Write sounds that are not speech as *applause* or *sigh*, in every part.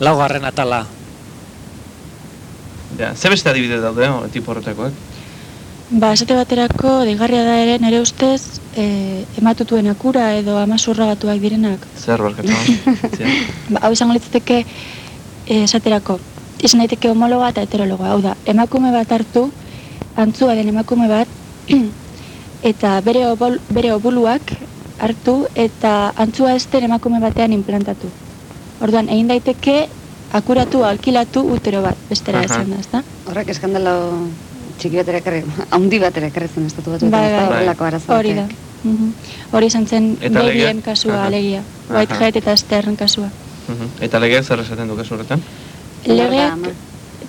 laugarren atala. Ja, ze beste adibide daude, o, tipo horretakoak? Ba, esate baterako, deigarria da ere, nire ustez, e, ematutuen akura edo amazurra batuak direnak. Zer barkatu? *laughs* Ba, hau izango litzateke, e, esaterako, izan daiteke homologa eta heterologa. Hau da, emakume bat hartu, antzua den emakume bat, *clears throat* eta bere, obol, bere obuluak hartu eta antzua ez emakume batean implantatu. Orduan, egin daiteke akuratu, alkilatu utero bat, bestera Aha. esan da, ezta? Horrek eskandalo txiki bat ekarri, handi bat ere ekarri zen estatu batu Bai, bai. horrelako arazo Hori da. batek. Mhm. Hori izan zen Eta begien kasua, Aha. alegia. Aha. Whitehead eta Stern kasua. Mhm. Eta legeak zer esaten du kasu horretan? Legeak, ama?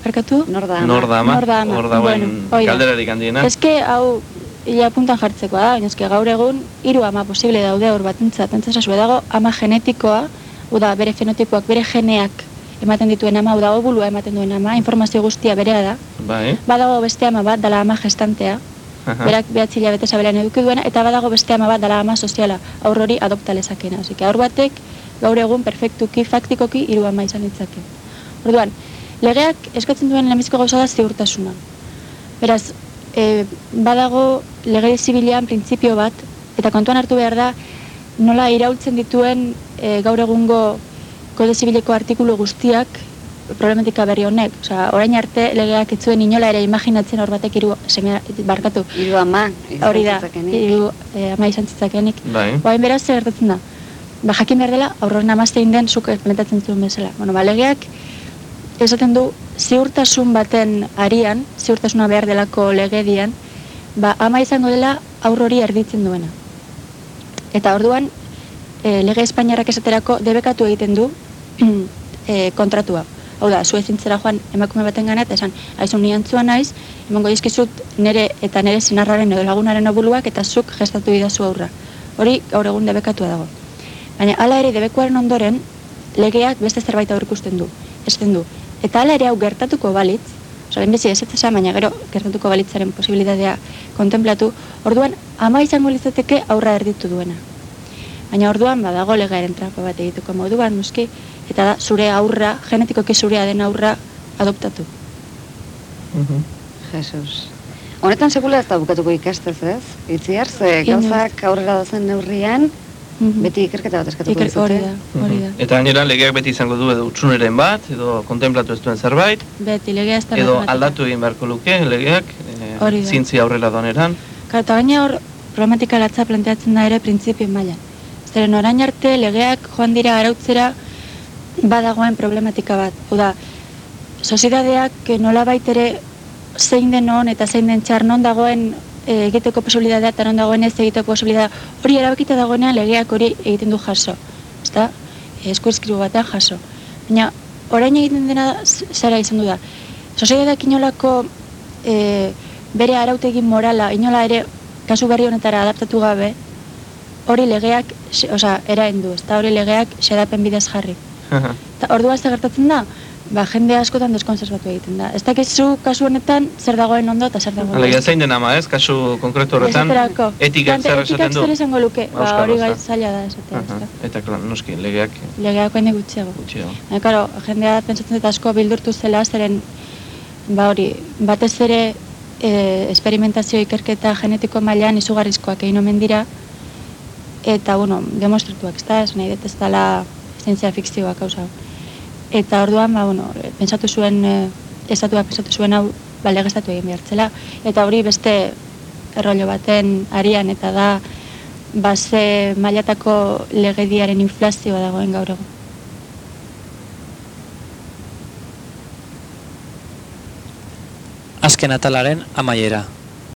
perkatu? Nor da ama? Nor da ama? Nor da ama. Hor dagoen Bueno, galderarik handiena? Eske hau ia puntan jartzekoa da, baina eske gaur egun hiru ama posible daude hor batentzat. Entzesa dago ama genetikoa, hau da bere fenotipoak, bere geneak ematen dituen ama, hau da obulua ematen duen ama, informazio guztia berea da. Bai, Badago beste ama bat, dala ama gestantea, aha. berak behatzi hilabete zabelan eduki duena, eta badago beste ama bat, dala ama soziala, aur hori adopta lezakena. Osea, aur batek gaur egun perfektuki, faktikoki hiru ama izan ditzake. Orduan, legeak eskatzen duen lehenbiziko gauza da ziurtasuna. Beraz, e, badago lege zibilean printzipio bat, eta kontuan hartu behar da, nola iraultzen dituen e, gaur egungo kode zibileko artikulu guztiak problematika berri honek. Osea, orain arte legeak ez zuen inola ere imaginatzen hor batek hiru semea barkatu. Hiru ama, Hori da, hiru e, ama izan zitzakenik. Bai. Oain beraz zer gertatzen da. Ba, jakin behar dela, aurroren amaztein den zuk plantatzen zuen bezala. Bueno, ba, legeak esaten du ziurtasun baten arian, ziurtasuna behar delako legedian, ba, ama izango dela aurrori erditzen duena. Eta orduan, e, lege Espainiarrak esaterako debekatu egiten du e, kontratua. Hau da, zu ezintzera joan emakume baten gana, eta esan, aizu ni antzua naiz, emango dizkizut nere eta nere sinarraren edo lagunaren obuluak eta zuk gestatu didazu aurra. Hori gaur egun debekatua dago. Baina hala ere debekuaren ondoren, legeak beste zerbait aurrikusten du, esten du. Eta hala ere hau gertatuko balitz, oza, lehenbezi ez ez esan, baina gero gertatuko balitzaren posibilitatea kontemplatu, orduan ama izango litzateke aurra erditu duena. Baina orduan badago legearen trapa bat egiteko moduan, noski, eta da zure aurra, genetikoki zurea den aurra adoptatu. Mhm. Jesus. Honetan sekula ez da bukatuko ikastez, ez? Itziar, ze gauzak aurrera dozen neurrian, Mhm. beti ikerketa bat eskatuko Iker, hori da, hori da. Mhm. Eta gainera legeak beti izango du edo utsuneren bat, edo kontemplatu ez duen zerbait, Beti, legea ez da edo matematika. aldatu egin beharko luke legeak, e, Hori da. zientzia aurrera doneran. Eta gaina hor problematika latza planteatzen da ere printzipien mailan. Zeren orain arte legeak joan dira arautzera badagoen problematika bat. Hau da, sozietateak nolabait ere zein den on eta zein den txar non dagoen e, egiteko posibilitatea eta non dagoen ez egiteko posibilitatea. Hori erabakita dagoenean legeak hori egiten du jaso. Ezta? Eskuizkribu batean jaso. Baina orain egiten dena z- zera izan du da. Sozietateak inolako e, bere arautegi morala inola ere kasu berri honetara adaptatu gabe hori legeak, se- osea, erain du, ezta hori legeak xedapen bidez jarri. Eta ordua zer gertatzen da? Ba, jende askotan deskonzertatu egiten da. Ez dakizu kasu honetan zer dagoen ondo eta zer dagoen Alegia zein den ama, ez? Kasu konkretu horretan, Esaterako. etikak zer esaten du? zer esango luke? Ba, hori gai zaila da esatea, Aha. ezta? Eta, klar, noski, legeak Legeak hain gutxiago. gutxi dago. Baina, karo, jendea pentsatzen dut asko bildurtu zela, zeren, ba hori, batez ere e, esperimentazio ikerketa genetiko mailan izugarrizkoak egin omen dira, eta, bueno, demostratuak, ez da, ez nahi dut ez dela zientzia fikzioa kauza. hau. Eta orduan, ba, bueno, pentsatu zuen, e, estatuak pensatu zuen hau, ba, legeztatu egin behartzela, eta hori beste errollo baten arian, eta da, ba, mailatako legediaren inflazioa dagoen gaur egun. Azken atalaren amaiera.